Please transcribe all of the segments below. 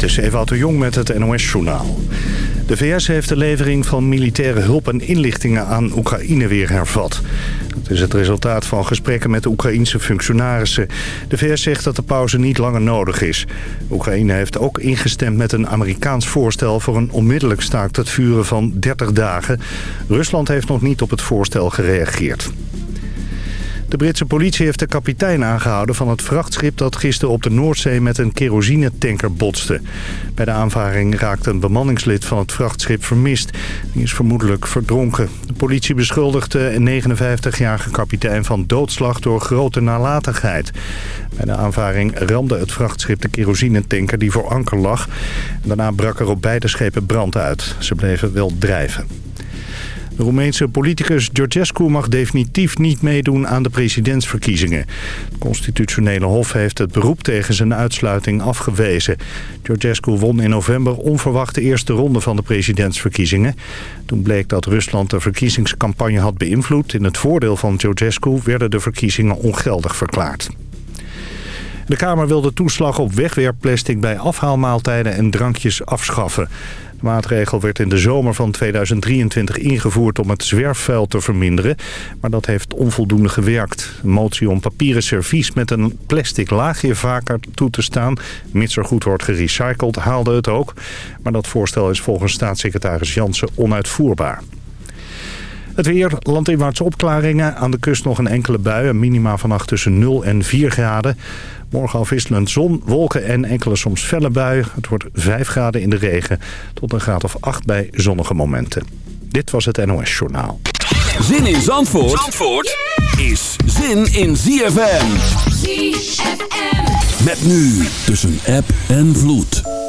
Dit is de Jong met het NOS-journaal. De VS heeft de levering van militaire hulp en inlichtingen aan Oekraïne weer hervat. Dat is het resultaat van gesprekken met de Oekraïnse functionarissen. De VS zegt dat de pauze niet langer nodig is. Oekraïne heeft ook ingestemd met een Amerikaans voorstel... voor een onmiddellijk staakt het vuren van 30 dagen. Rusland heeft nog niet op het voorstel gereageerd. De Britse politie heeft de kapitein aangehouden van het vrachtschip dat gisteren op de Noordzee met een kerosinetanker botste. Bij de aanvaring raakte een bemanningslid van het vrachtschip vermist. Die is vermoedelijk verdronken. De politie beschuldigde een 59-jarige kapitein van doodslag door grote nalatigheid. Bij de aanvaring ramde het vrachtschip de kerosinetanker die voor anker lag. Daarna brak er op beide schepen brand uit. Ze bleven wel drijven. De Roemeense politicus Georgescu mag definitief niet meedoen aan de presidentsverkiezingen. Het constitutionele hof heeft het beroep tegen zijn uitsluiting afgewezen. Georgescu won in november onverwacht de eerste ronde van de presidentsverkiezingen. Toen bleek dat Rusland de verkiezingscampagne had beïnvloed. In het voordeel van Georgescu werden de verkiezingen ongeldig verklaard. De Kamer wil de toeslag op wegwerpplastic bij afhaalmaaltijden en drankjes afschaffen. De maatregel werd in de zomer van 2023 ingevoerd om het zwerfvuil te verminderen. Maar dat heeft onvoldoende gewerkt. Een motie om papieren servies met een plastic laagje vaker toe te staan... mits er goed wordt gerecycled, haalde het ook. Maar dat voorstel is volgens staatssecretaris Jansen onuitvoerbaar. Het weer, landinwaartse opklaringen. Aan de kust nog een enkele bui. Een minima vannacht tussen 0 en 4 graden. Morgen afwisselend zon, wolken en enkele soms felle buien. Het wordt 5 graden in de regen tot een graad of 8 bij zonnige momenten. Dit was het NOS Journaal. Zin in Zandvoort, Zandvoort is zin in ZFM. ZFM. Met nu tussen app en vloed.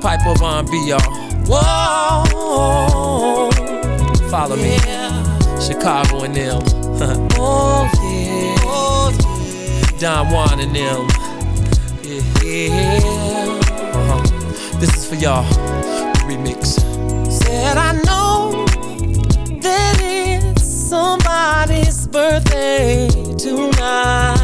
Pied Piper of R&B, y'all. Whoa, follow me, Chicago and them. oh yeah, oh yeah. Don Juan and them. Yeah, uh-huh. This is for y'all. Remix. Said I know that it's somebody's birthday tonight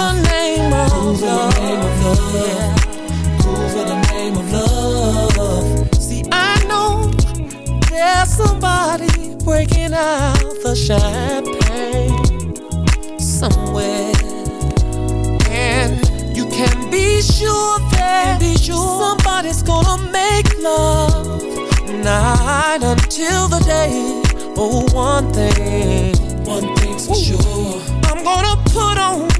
the name of Move love. In the name of love. Yeah. Move in the name of love. See, I know there's somebody breaking out the champagne somewhere. And you can be sure that be sure somebody's gonna make love night until the day. Oh, one thing, one thing's for sure. I'm gonna put on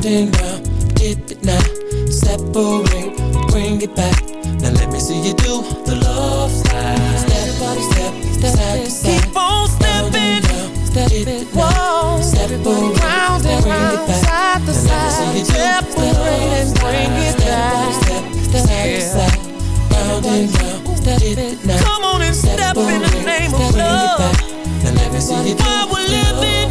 Round and round, dip it now, separate bring it back. Now let me see you do the love slide. Step body step, step, side to side. Keep on stepping, stepping, whoa, step around and round, side to side. Step and bring it back. Step, step, side to side, round and round. Step it now. Come on and step in the name of love. Now let me see you do While we're living,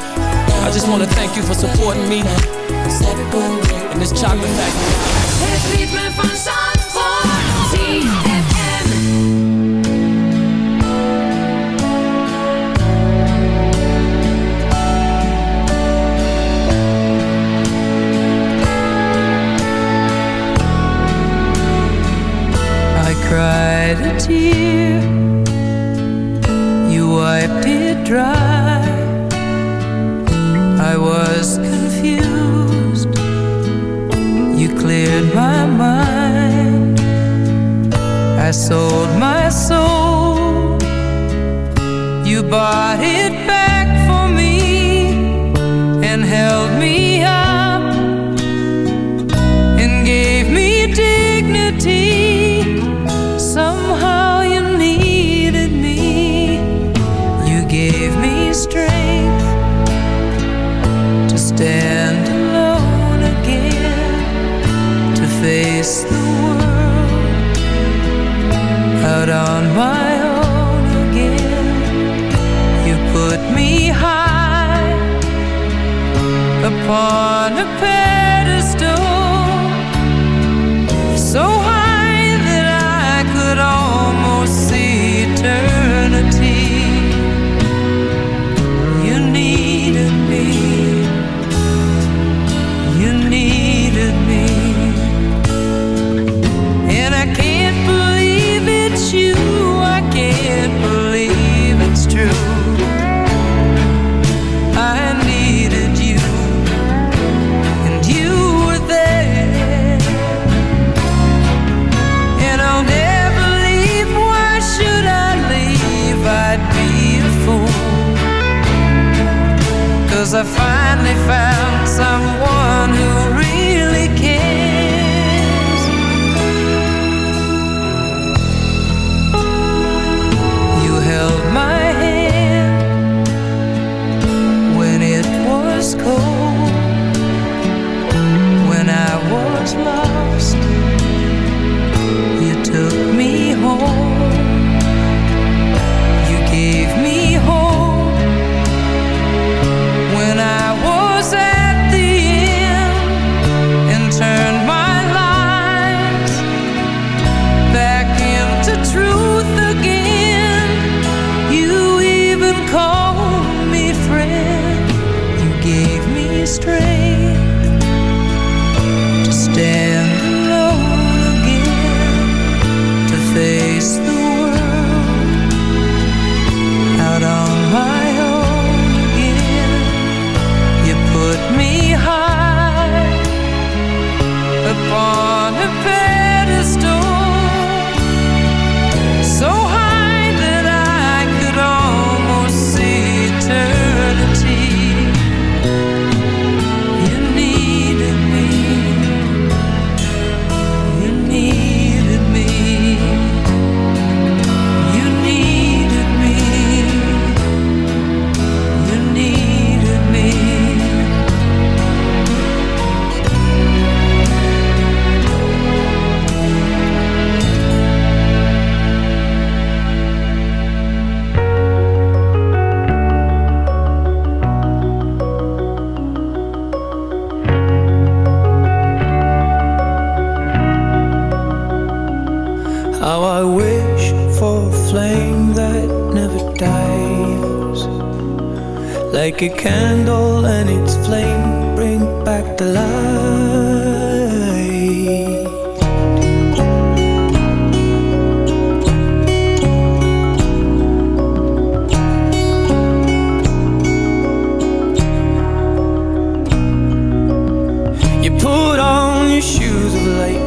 I just want to thank you for supporting me. In this chocolate factory. Het ritme van Like a was.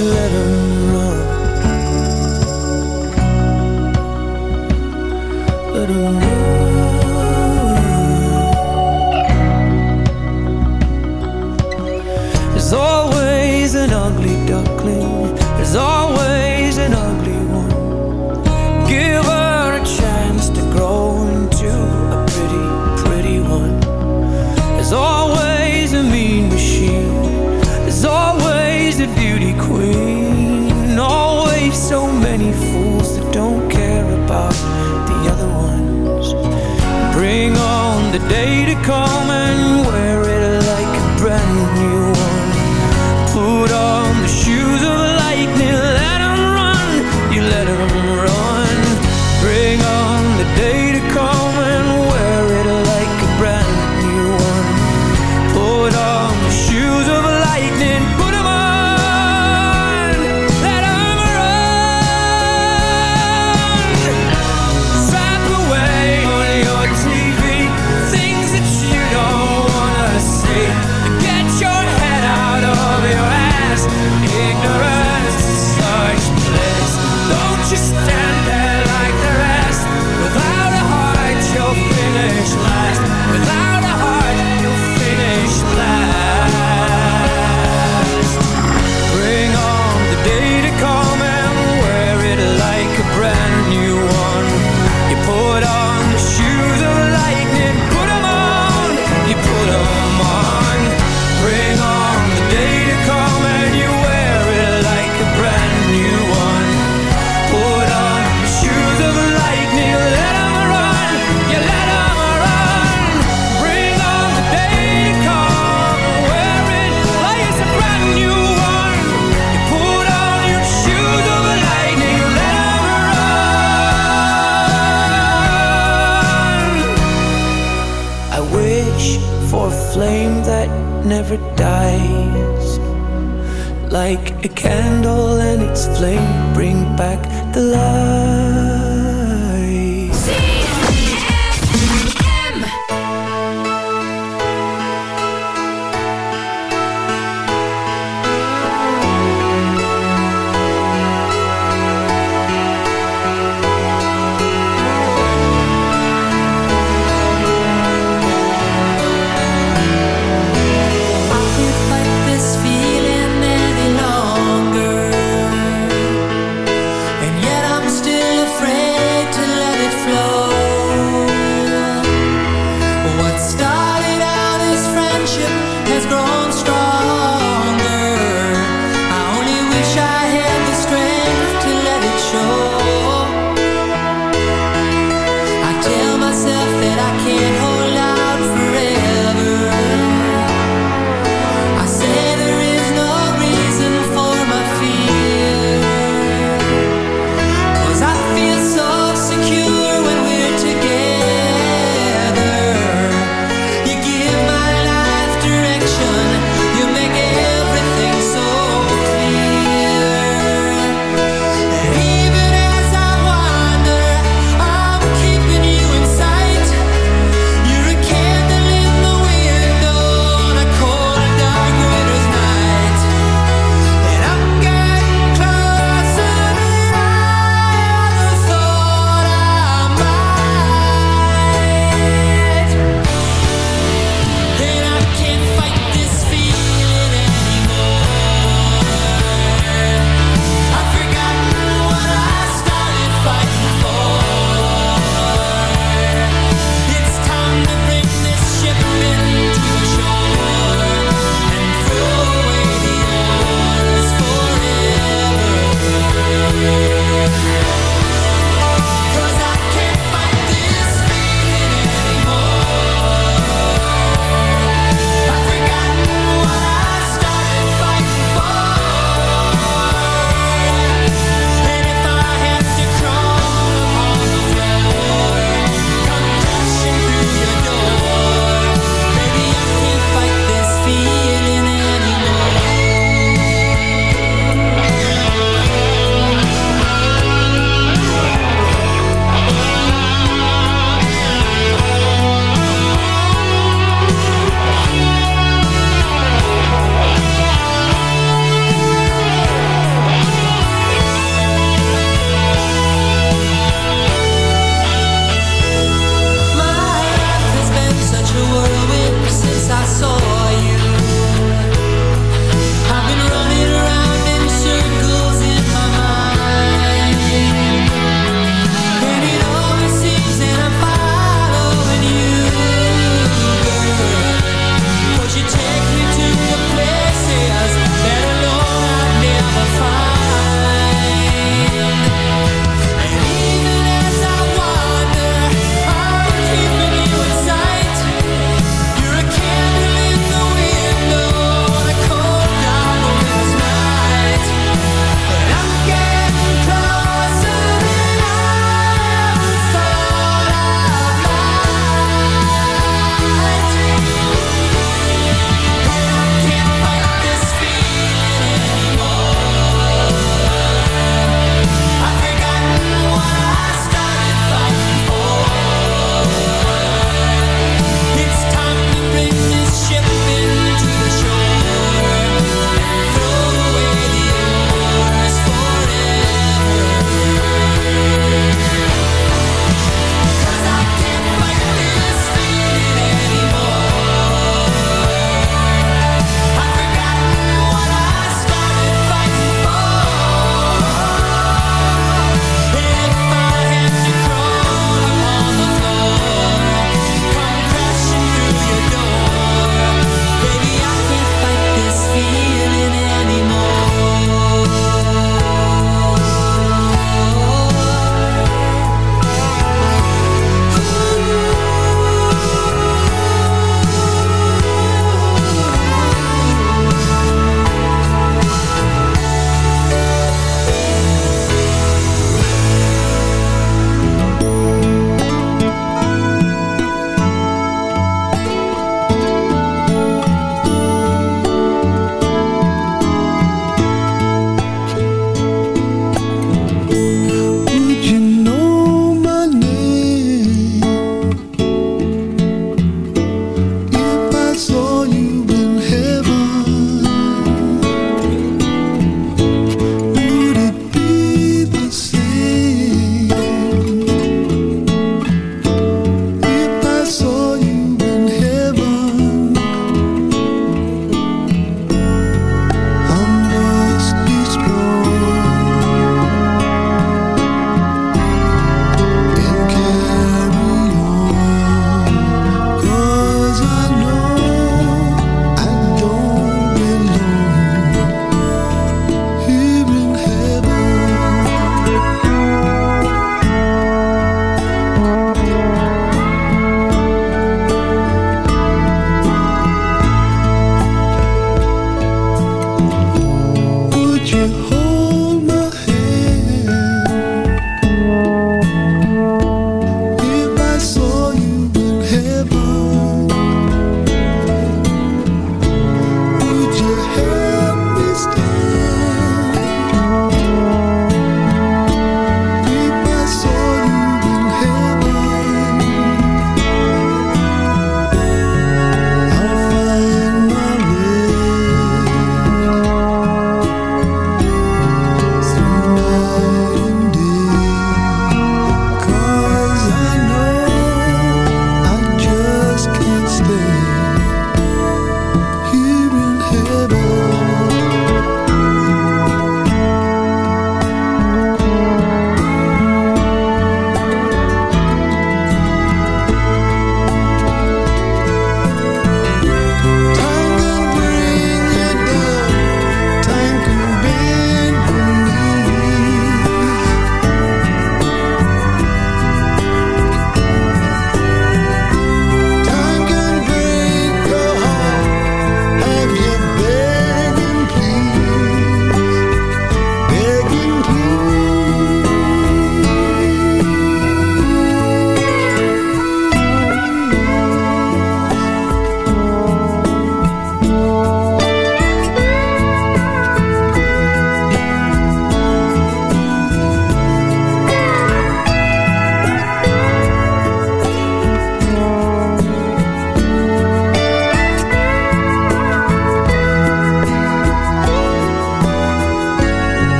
Let day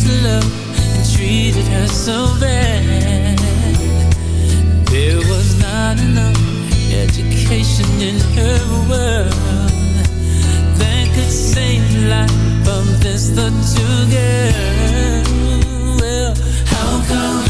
to love and treated her so bad. There was not enough education in her world that could save life from this the two girls. Well, how come?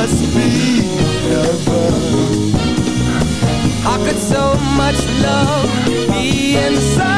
must be heaven How could so much love be inside.